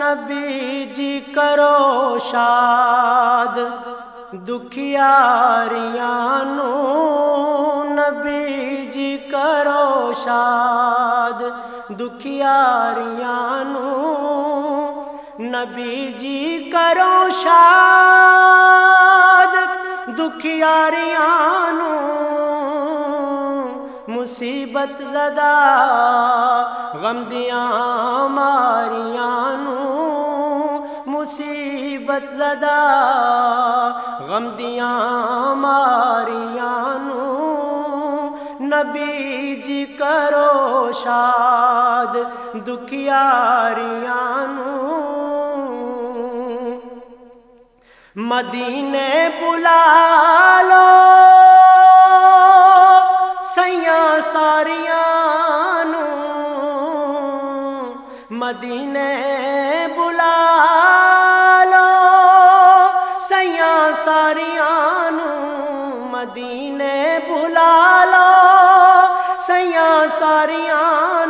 نبی جی کرو شاد دکھیاریاں نو نبی جی کرو شاد دکھیاریاں نو نبی جی کرو شاد دکھیاریاں نو مصیبت زدہ، غم دیاں مصیبت زدہ، غم دیاں ماریاں نو نبی جی کرو شاد دکھیاریاں نو مدینے بلا لو، سیاں ساریاں نو مدینے بلا لو سیاں ساریاں نو مدینے بلا لو۔ سیاں ساریاں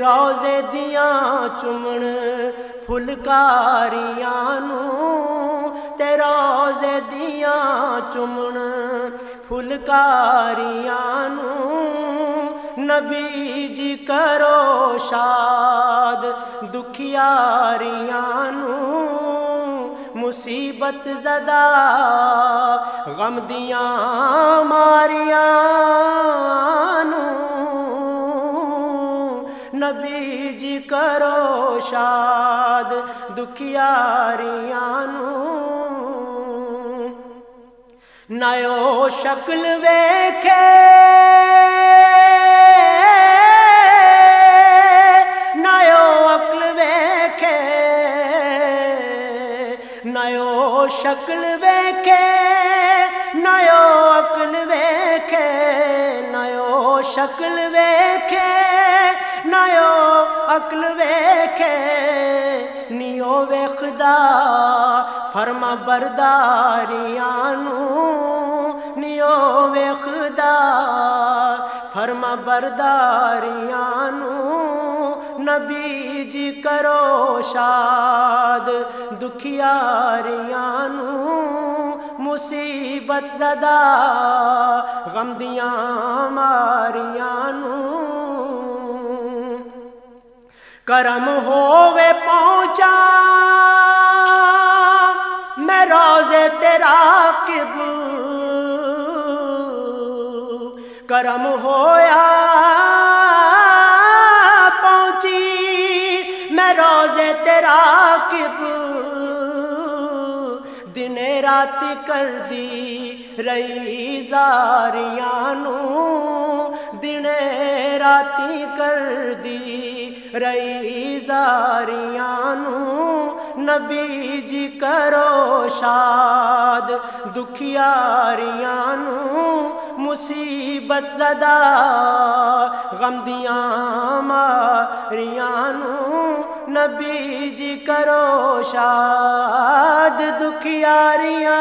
روزے دیاں چمن فلکاریاں نو۔ تے روزے دیاں چمن فلکاریاں نبی جی کرو شاد دکھیاریاں نو۔ مصیبت زدہ غم دیاں ماریاں نبی جی کرو شاد دکھیاریاں نو۔ نیو شکل ویکھے۔ نیو شکل ویکھے نیو عقل ویکھے نیو شکل ویکھے نیو عقل ویکھے، نیو ویخدا فرما برداریاں نو نیو ویخدا فرما برداریاں نبی جی کرو شاد دکھیاریاں مصیبت زدہ، غم دیاں ماریاں کرم ہووے پہنچا، میں روزے تیرا کب کرم ہویا میں روزے تیرا کب دن رات کر دی رئی زاریاں نو دن راتی کر دی رئی زاریاں نو نبی جی کرو شاد دکھیاریاں نو مصیبت زدہ غم دیاں ماریاں نو نبی جی کرو شاد دکھیاریاں